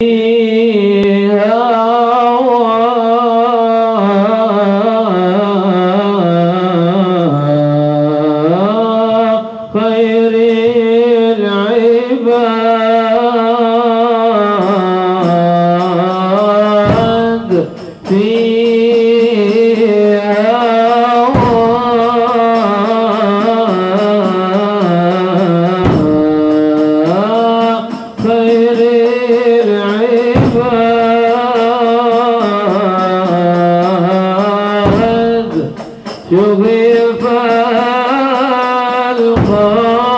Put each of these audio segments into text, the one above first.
Hey. يضيف القلب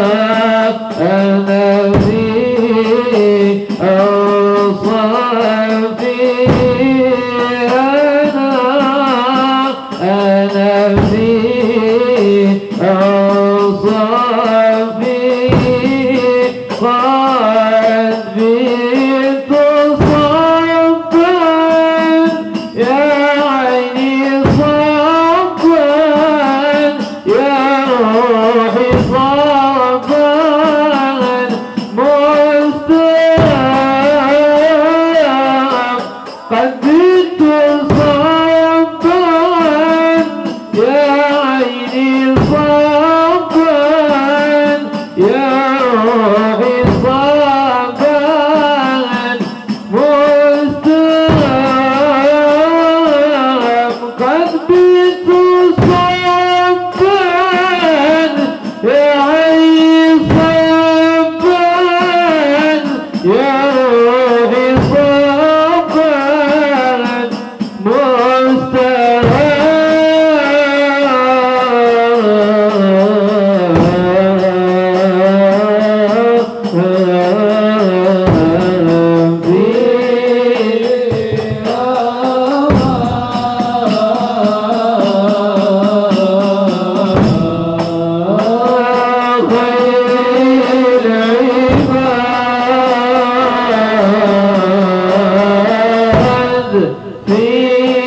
Ah, ah, قد تصاب 嘿。